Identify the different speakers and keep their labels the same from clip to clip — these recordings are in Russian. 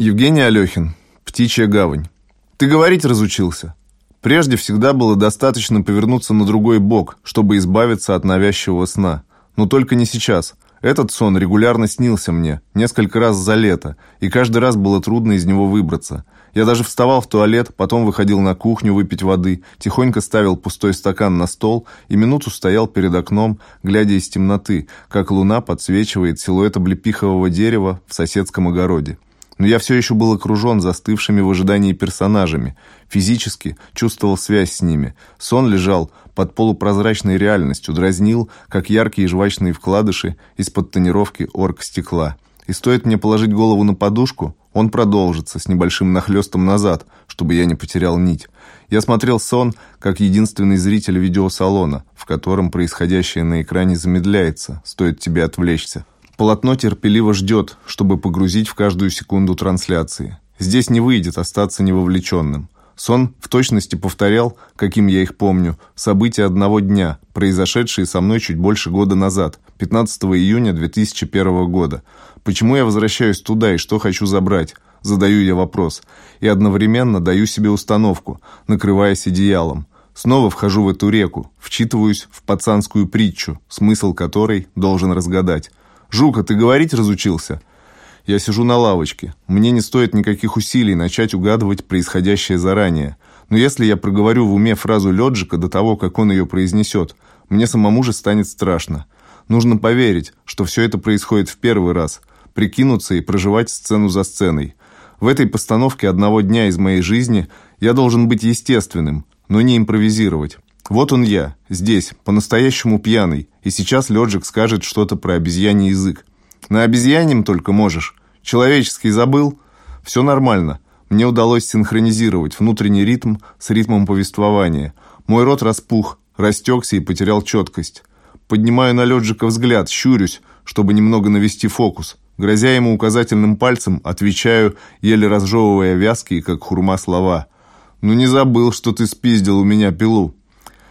Speaker 1: Евгений Алехин. Птичья гавань. Ты говорить разучился? Прежде всегда было достаточно повернуться на другой бок, чтобы избавиться от навязчивого сна. Но только не сейчас. Этот сон регулярно снился мне, несколько раз за лето, и каждый раз было трудно из него выбраться. Я даже вставал в туалет, потом выходил на кухню выпить воды, тихонько ставил пустой стакан на стол и минуту стоял перед окном, глядя из темноты, как луна подсвечивает силуэт облепихового дерева в соседском огороде но я все еще был окружен застывшими в ожидании персонажами. Физически чувствовал связь с ними. Сон лежал под полупрозрачной реальностью, дразнил, как яркие жвачные вкладыши из-под тонировки оргстекла. И стоит мне положить голову на подушку, он продолжится с небольшим нахлестом назад, чтобы я не потерял нить. Я смотрел сон, как единственный зритель видеосалона, в котором происходящее на экране замедляется, стоит тебе отвлечься. Полотно терпеливо ждет, чтобы погрузить в каждую секунду трансляции. Здесь не выйдет остаться невовлеченным. Сон в точности повторял, каким я их помню, события одного дня, произошедшие со мной чуть больше года назад, 15 июня 2001 года. Почему я возвращаюсь туда и что хочу забрать? Задаю я вопрос. И одновременно даю себе установку, накрываясь одеялом. Снова вхожу в эту реку, вчитываюсь в пацанскую притчу, смысл которой должен разгадать. «Жука, ты говорить разучился?» Я сижу на лавочке. Мне не стоит никаких усилий начать угадывать происходящее заранее. Но если я проговорю в уме фразу Лёджика до того, как он ее произнесет, мне самому же станет страшно. Нужно поверить, что все это происходит в первый раз, прикинуться и проживать сцену за сценой. В этой постановке одного дня из моей жизни я должен быть естественным, но не импровизировать. Вот он я, здесь, по-настоящему пьяный, и сейчас Лёджик скажет что-то про обезьяний язык. На обезьянем только можешь. Человеческий забыл? Все нормально. Мне удалось синхронизировать внутренний ритм с ритмом повествования. Мой рот распух, растекся и потерял четкость. Поднимаю на Лёджика взгляд, щурюсь, чтобы немного навести фокус. Грозя ему указательным пальцем, отвечаю, еле разжевывая вязкие, как хурма, слова. «Ну не забыл, что ты спиздил у меня пилу».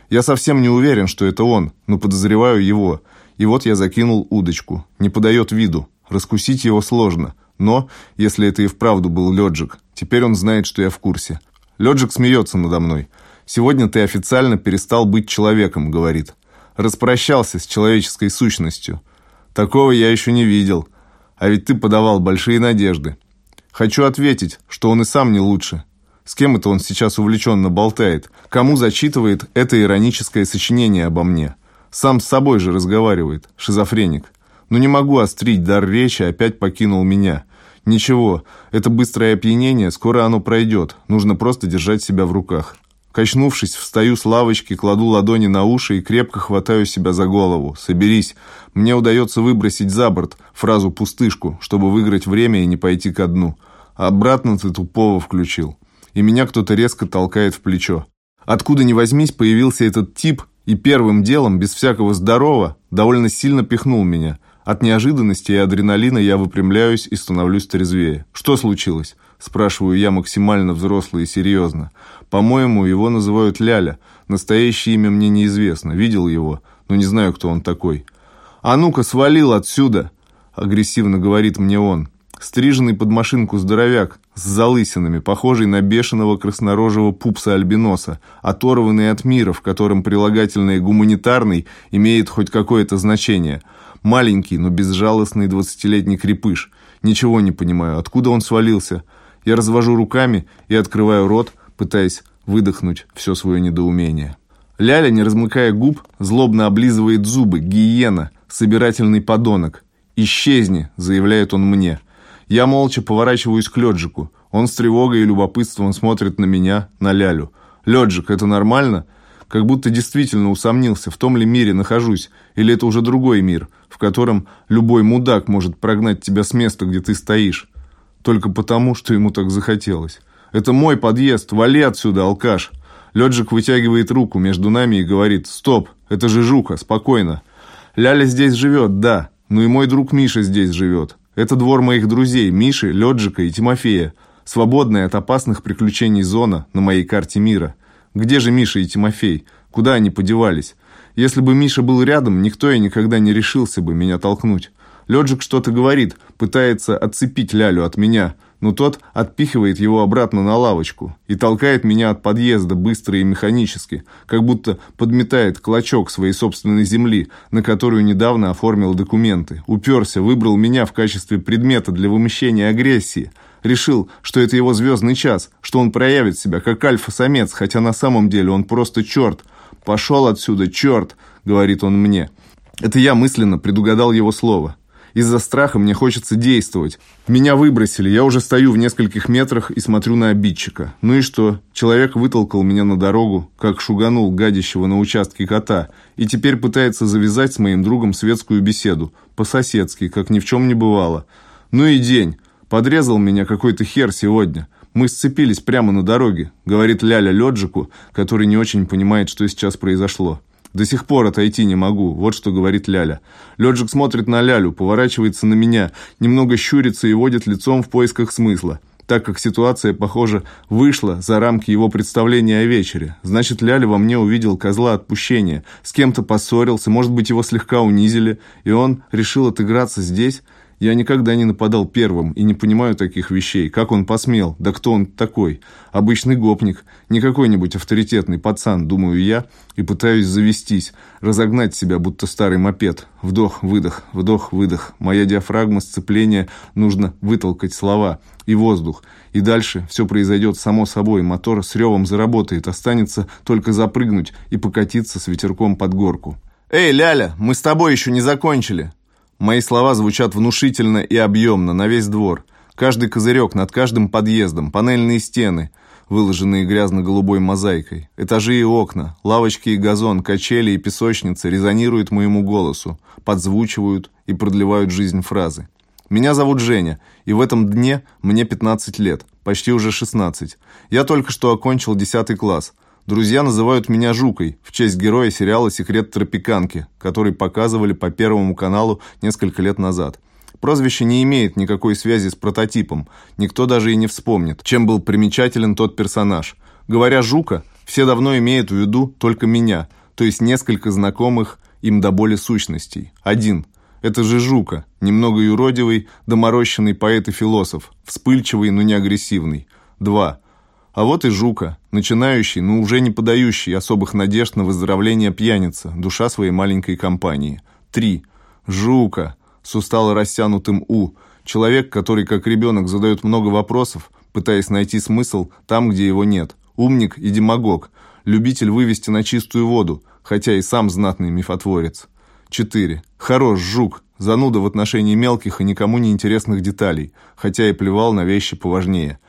Speaker 1: Я совсем не уверен, что это он, но подозреваю его. И вот я закинул удочку. Не подает виду. Раскусить его сложно. Но, если это и вправду был Лёджик, теперь он знает, что я в курсе. Лёджик смеется надо мной. «Сегодня ты официально перестал быть человеком», — говорит. «Распрощался с человеческой сущностью. Такого я еще не видел. А ведь ты подавал большие надежды. Хочу ответить, что он и сам не лучше. С кем это он сейчас увлеченно болтает? Кому зачитывает это ироническое сочинение обо мне? Сам с собой же разговаривает, шизофреник. Но не могу острить дар речи, опять покинул меня. Ничего, это быстрое опьянение, скоро оно пройдет. Нужно просто держать себя в руках. Качнувшись, встаю с лавочки, кладу ладони на уши и крепко хватаю себя за голову. «Соберись». Мне удается выбросить за борт фразу «пустышку», чтобы выиграть время и не пойти ко дну. обратно ты тупого включил и меня кто-то резко толкает в плечо. Откуда ни возьмись, появился этот тип и первым делом, без всякого здорова, довольно сильно пихнул меня. От неожиданности и адреналина я выпрямляюсь и становлюсь трезвее. «Что случилось?» – спрашиваю я максимально взросло и серьезно. «По-моему, его называют Ляля. Настоящее имя мне неизвестно. Видел его, но не знаю, кто он такой». «А ну-ка, свалил отсюда!» – агрессивно говорит мне он. Стриженный под машинку здоровяк с залысинами, похожий на бешеного краснорожего пупса-альбиноса, оторванный от мира, в котором прилагательное «гуманитарный» имеет хоть какое-то значение. Маленький, но безжалостный двадцатилетний крепыш. Ничего не понимаю, откуда он свалился. Я развожу руками и открываю рот, пытаясь выдохнуть все свое недоумение. Ляля, не размыкая губ, злобно облизывает зубы, гиена, собирательный подонок. «Исчезни», — заявляет он мне. Я молча поворачиваюсь к Лёджику. Он с тревогой и любопытством смотрит на меня, на Лялю. «Лёджик, это нормально?» Как будто действительно усомнился, в том ли мире нахожусь, или это уже другой мир, в котором любой мудак может прогнать тебя с места, где ты стоишь. Только потому, что ему так захотелось. «Это мой подъезд, вали отсюда, алкаш!» Лёджик вытягивает руку между нами и говорит «Стоп, это же Жука, спокойно!» «Ляля здесь живет, да, но и мой друг Миша здесь живет. Это двор моих друзей Миши, Лёджика и Тимофея. Свободная от опасных приключений зона на моей карте мира. Где же Миша и Тимофей? Куда они подевались? Если бы Миша был рядом, никто и никогда не решился бы меня толкнуть. Лёджик что-то говорит, пытается отцепить Лялю от меня, но тот отпихивает его обратно на лавочку и толкает меня от подъезда быстро и механически, как будто подметает клочок своей собственной земли, на которую недавно оформил документы. Уперся, выбрал меня в качестве предмета для вымещения агрессии. Решил, что это его звездный час, что он проявит себя как альфа-самец, хотя на самом деле он просто черт. «Пошел отсюда, черт!» — говорит он мне. Это я мысленно предугадал его слово. Из-за страха мне хочется действовать. Меня выбросили, я уже стою в нескольких метрах и смотрю на обидчика. Ну и что? Человек вытолкал меня на дорогу, как шуганул гадящего на участке кота, и теперь пытается завязать с моим другом светскую беседу. По-соседски, как ни в чем не бывало. Ну и день. Подрезал меня какой-то хер сегодня. Мы сцепились прямо на дороге, говорит Ляля лёджику, который не очень понимает, что сейчас произошло. До сих пор отойти не могу, вот что говорит Ляля. Лёджик смотрит на Лялю, поворачивается на меня, немного щурится и водит лицом в поисках смысла. Так как ситуация, похоже, вышла за рамки его представления о вечере. Значит, Ляля во мне увидел козла отпущения, с кем-то поссорился, может быть, его слегка унизили, и он решил отыграться здесь, я никогда не нападал первым и не понимаю таких вещей. Как он посмел? Да кто он такой? Обычный гопник. Не какой-нибудь авторитетный пацан, думаю я, и пытаюсь завестись, разогнать себя, будто старый мопед. Вдох, выдох, вдох, выдох. Моя диафрагма сцепления, нужно вытолкать слова и воздух. И дальше все произойдет само собой. Мотор с ревом заработает. Останется только запрыгнуть и покатиться с ветерком под горку. «Эй, Ляля, мы с тобой еще не закончили!» Мои слова звучат внушительно и объемно на весь двор. Каждый козырек над каждым подъездом, панельные стены, выложенные грязно-голубой мозаикой, этажи и окна, лавочки и газон, качели и песочницы резонируют моему голосу, подзвучивают и продлевают жизнь фразы. Меня зовут Женя, и в этом дне мне 15 лет, почти уже 16. Я только что окончил 10 класс – Друзья называют меня Жукой в честь героя сериала «Секрет тропиканки», который показывали по Первому каналу несколько лет назад. Прозвище не имеет никакой связи с прототипом, никто даже и не вспомнит, чем был примечателен тот персонаж. Говоря «Жука», все давно имеют в виду только меня, то есть несколько знакомых им до боли сущностей. Один – это же Жука, немного юродивый, доморощенный поэт и философ, вспыльчивый, но не агрессивный. Два – а вот и Жука, начинающий, но уже не подающий особых надежд на выздоровление пьяница, душа своей маленькой компании. Три. Жука, с устало растянутым «у», человек, который, как ребенок, задает много вопросов, пытаясь найти смысл там, где его нет. Умник и демагог, любитель вывести на чистую воду, хотя и сам знатный мифотворец. 4. Хорош жук, зануда в отношении мелких и никому не интересных деталей, хотя и плевал на вещи поважнее.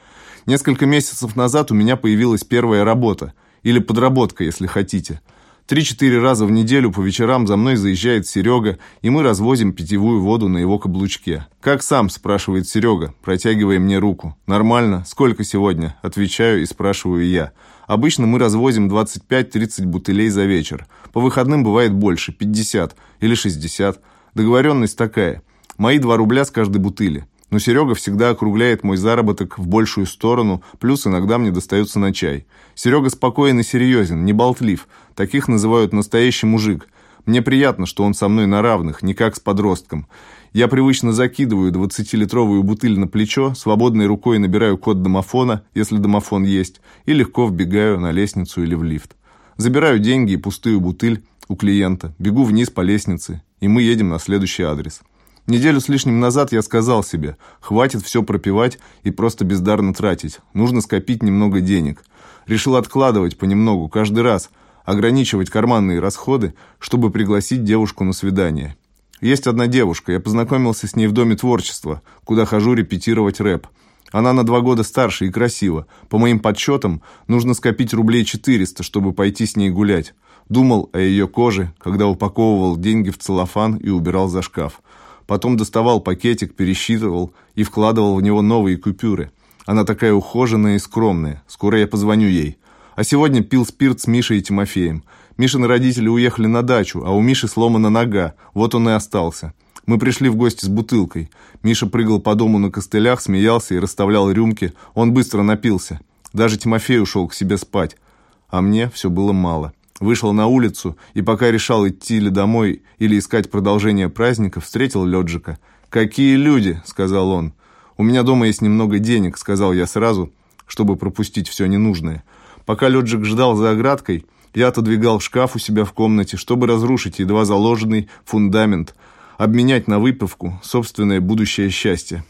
Speaker 1: Несколько месяцев назад у меня появилась первая работа, или подработка, если хотите. Три-четыре раза в неделю по вечерам за мной заезжает Серега, и мы развозим питьевую воду на его каблучке. «Как сам?» – спрашивает Серега, протягивая мне руку. «Нормально. Сколько сегодня?» – отвечаю и спрашиваю я. Обычно мы развозим 25-30 бутылей за вечер. По выходным бывает больше, 50 или 60. Договоренность такая. Мои 2 рубля с каждой бутыли. Но Серега всегда округляет мой заработок в большую сторону, плюс иногда мне достается на чай. Серега спокоен и серьезен, не болтлив. Таких называют настоящий мужик. Мне приятно, что он со мной на равных, не как с подростком. Я привычно закидываю 20-литровую бутыль на плечо, свободной рукой набираю код домофона, если домофон есть, и легко вбегаю на лестницу или в лифт. Забираю деньги и пустую бутыль у клиента, бегу вниз по лестнице, и мы едем на следующий адрес. Неделю с лишним назад я сказал себе, хватит все пропивать и просто бездарно тратить, нужно скопить немного денег. Решил откладывать понемногу, каждый раз, ограничивать карманные расходы, чтобы пригласить девушку на свидание. Есть одна девушка, я познакомился с ней в Доме творчества, куда хожу репетировать рэп. Она на два года старше и красива. По моим подсчетам, нужно скопить рублей 400, чтобы пойти с ней гулять. Думал о ее коже, когда упаковывал деньги в целлофан и убирал за шкаф. Потом доставал пакетик, пересчитывал и вкладывал в него новые купюры. Она такая ухоженная и скромная. Скоро я позвоню ей. А сегодня пил спирт с Мишей и Тимофеем. Мишины родители уехали на дачу, а у Миши сломана нога. Вот он и остался. Мы пришли в гости с бутылкой. Миша прыгал по дому на костылях, смеялся и расставлял рюмки. Он быстро напился. Даже Тимофей ушел к себе спать. А мне все было мало. Вышел на улицу и пока решал идти ли домой или искать продолжение праздника, встретил Лёджика. «Какие люди!» — сказал он. «У меня дома есть немного денег», — сказал я сразу, чтобы пропустить все ненужное. Пока летчик ждал за оградкой, я отодвигал шкаф у себя в комнате, чтобы разрушить едва заложенный фундамент, обменять на выпивку собственное будущее счастье.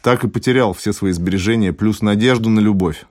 Speaker 1: Так и потерял все свои сбережения, плюс надежду на любовь.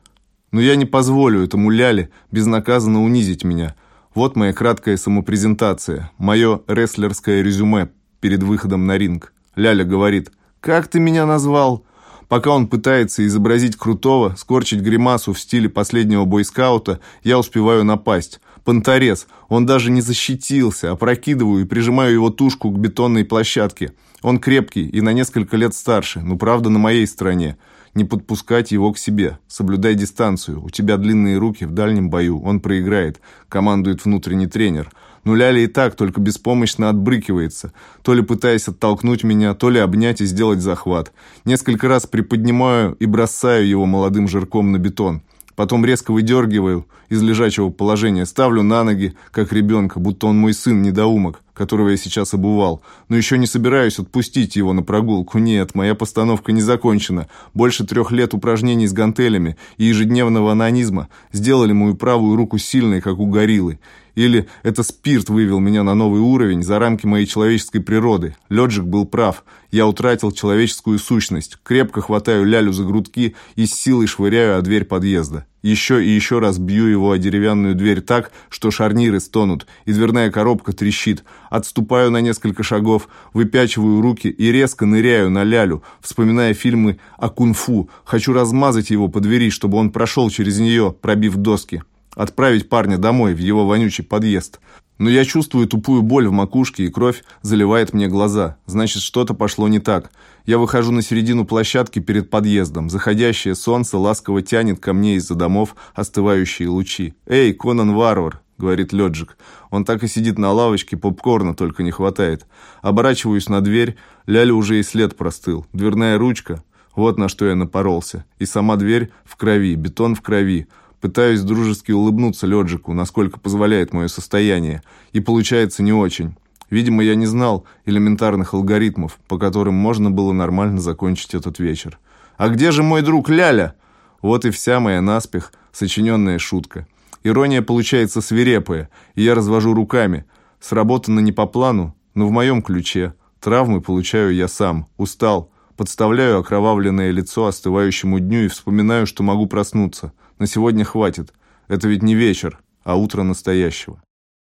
Speaker 1: Но я не позволю этому ляле безнаказанно унизить меня. Вот моя краткая самопрезентация, мое рестлерское резюме перед выходом на ринг. Ляля говорит, «Как ты меня назвал?» Пока он пытается изобразить крутого, скорчить гримасу в стиле последнего бойскаута, я успеваю напасть. Понторез. Он даже не защитился. Опрокидываю и прижимаю его тушку к бетонной площадке. Он крепкий и на несколько лет старше, но правда на моей стороне. Не подпускать его к себе. Соблюдай дистанцию. У тебя длинные руки в дальнем бою. Он проиграет. Командует внутренний тренер. Но Ляля и так только беспомощно отбрыкивается, то ли пытаясь оттолкнуть меня, то ли обнять и сделать захват. Несколько раз приподнимаю и бросаю его молодым жирком на бетон. Потом резко выдергиваю из лежачего положения, ставлю на ноги, как ребенка, будто он мой сын-недоумок, которого я сейчас обувал. Но еще не собираюсь отпустить его на прогулку. Нет, моя постановка не закончена. Больше трех лет упражнений с гантелями и ежедневного анонизма сделали мою правую руку сильной, как у гориллы. Или это спирт вывел меня на новый уровень за рамки моей человеческой природы. Леджик был прав. Я утратил человеческую сущность. Крепко хватаю лялю за грудки и с силой швыряю о дверь подъезда. Еще и еще раз бью его о деревянную дверь так, что шарниры стонут, и дверная коробка трещит. Отступаю на несколько шагов, выпячиваю руки и резко ныряю на лялю, вспоминая фильмы о кунг-фу. Хочу размазать его по двери, чтобы он прошел через нее, пробив доски. Отправить парня домой, в его вонючий подъезд. Но я чувствую тупую боль в макушке, и кровь заливает мне глаза. Значит, что-то пошло не так. Я выхожу на середину площадки перед подъездом. Заходящее солнце ласково тянет ко мне из-за домов остывающие лучи. «Эй, Конан Варвар!» — говорит летчик. Он так и сидит на лавочке, попкорна только не хватает. Оборачиваюсь на дверь, Ляля уже и след простыл. Дверная ручка. Вот на что я напоролся. И сама дверь в крови, бетон в крови. Пытаюсь дружески улыбнуться Леджику, насколько позволяет мое состояние, и получается не очень. Видимо, я не знал элементарных алгоритмов, по которым можно было нормально закончить этот вечер. «А где же мой друг Ляля?» Вот и вся моя наспех сочиненная шутка. Ирония получается свирепая, и я развожу руками. Сработано не по плану, но в моем ключе. Травмы получаю я сам. Устал. Подставляю окровавленное лицо остывающему дню и вспоминаю, что могу проснуться. На сегодня хватит. Это ведь не вечер, а утро настоящего.